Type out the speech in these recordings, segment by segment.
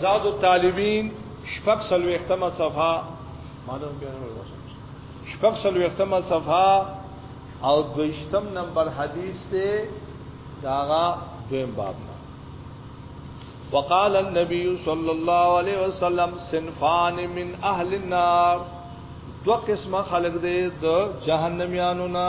زاد الطالبین شپږ سلوختمه صفحه مانو بیان ورسول شپږ سلوختمه صفحه او دویشتم نمبر حدیث ته داغا دویم باب نه وقال النبي صلى الله عليه وسلم صنفان من اهل النار دو قسمه خلق دې د جهنميانو نه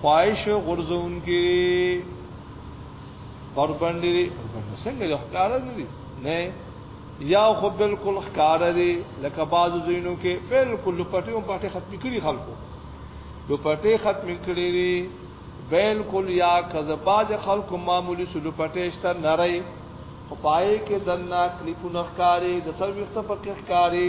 خواهش غرزون کې پر باندې دی پر باندې څنګه د ښکار نه دی نه یا خو بالکل ښکار دی لکه باز زینو کې بالکل پټیو پټه ختم کړي خلکو لو پټه ختم کړي دی بالکل یا کذا باز خلکو معمولی سلو پټه شته نری خو پای کې دنا کلیپونه ښکاری د سر وخت په کې ښکاری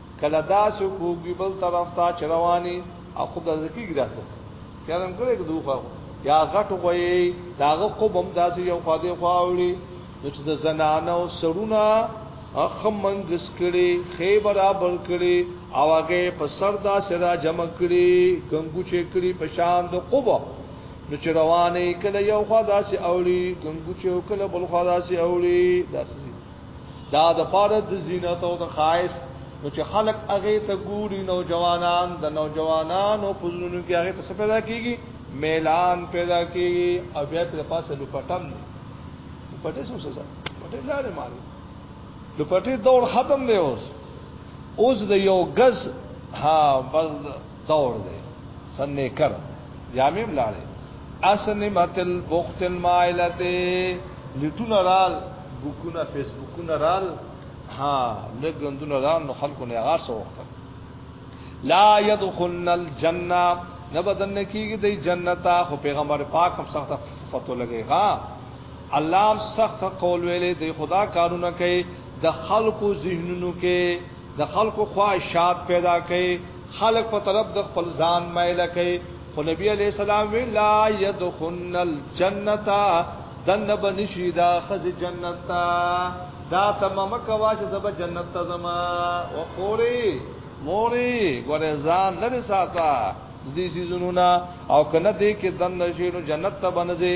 کله دا سو کوګي بل طرف ته چرواني او خو د ذکی ګرځي کلم کړي کو دوه یا غټ وي داغه قوم داسې یو خاده خواوري نو چې د زنانه او سرونه اخمن دس کړي خې برابر کړي او هغه په سر دا سره جمع کړي ګنګو چې کړي په شان د قوبه نو چې روانه کله یو خوا داسې اوړي ګنګو چې کله بل خوا داسې اوړي داسې دا د پاره د زینت او د خایس نو چې خلق هغه ته ګوري نوجوانان د نوجوانانو پزونو کې هغه ته پیدا کیږي میلان پیدا کیږي او بیا په پاسه لوپټم دی لوپټه څه څه پټه ځاله مالي لوپټه دور ختم دی اوس اوس د یو غز ها بس دور دے سننے کر جامیم لارے اسنمت البخت المائلت لټون رال بوکونه فیسبوکونه رال ها لګندونه رال نو خلکو نه غار سو وخت لا يدخلن الجنه نه بدن کیږي د جنت خو پیغمبر پاک هم سخت فتو لګي ها الله سخت قول ویلې د خدا کارونه کوي د خلکو ذهنونو کې د خلکو خواهشات پیدا کړي خلک په طرف د خپل ځان مایل کړي خو نبی علی السلام وی لا يدخلن الجنه دن بنشي دا خز جنت تا دا تمام کوا چې زب جنت ته زما وقوري موري ګوره ځان لري ساته دې سيزونو او کنه دې کې دن نشي نو جنت ته بنځي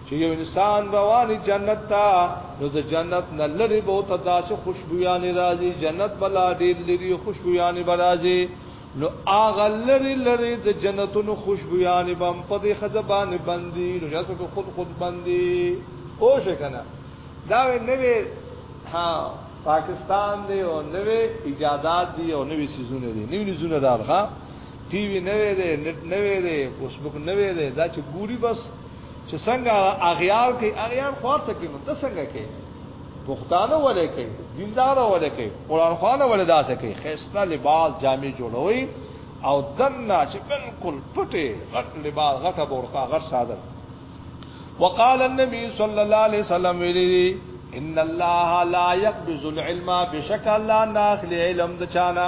چې یو انسان رواني جنت ته نو د جنت نه لری به ته داسې خوشبویان راځي جنت بلا ډیر لري خوشبویان به راځي نو اغه لری لری د جنتونو خوشبویان به په دې خزبان باندې نو جنت په خود خود باندې او څه کنه دا نوې ها پاکستان دی او نوې ایجادات دی او نوې سيزونه دي نوې نيزونه دالخه ټي وي نوې ده نت نوې ده فیسبوک نوې ده دا چې ګوري بس چې څنګه اغیار کې اغیار خور څه کې نو ته څنګه کې پښتانه ولې کې دیندار ولې کې قران خانه ولې داسې کې خسته لباس جامع جوړوي او دنا چې بالکل پټه غټ لباس غټه بورقه غټ ساده وقال النبي صلى الله عليه وسلم ویلي ان الله لا يقبض العلم بشك الله ناخل علم د چانا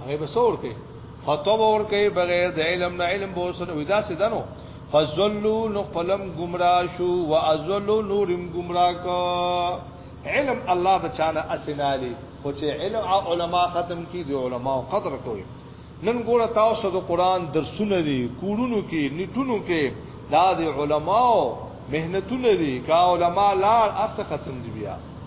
هغه به څور کوي فتوا به ور کوي بغیر د علم نه علم به وسره ودا سدنو فزلوا نقلم گمراه شو وازلوا نورم گمراه کو علم الله بچاله اسنالي خو چې علم او علما ختم کی دی علما قدر کوي نن ګوره تاسو د قران درسونه دي کورونو کې نیټونو کې دا د علماو مهنتونه دي کا علما لار اصل ختم دي بیا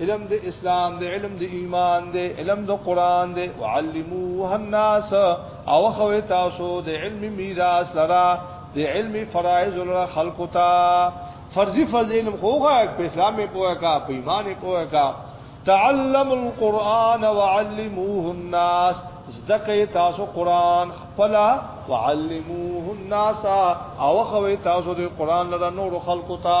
علم د اسلام د علم د ایمان د علم د قران د وعلموه الناس او خو تاسو د علم میراث لرا د علم فرایض لرا خلق تا فرضی فرض علم خوغه په اسلام په پوهه کا په ایمان په پوهه کا تعلم القرآن وعلموه الناس زدکه تاسو قرآن خپل وعلموه الناس او خو تاسو د قرآن لرا نور خلق تا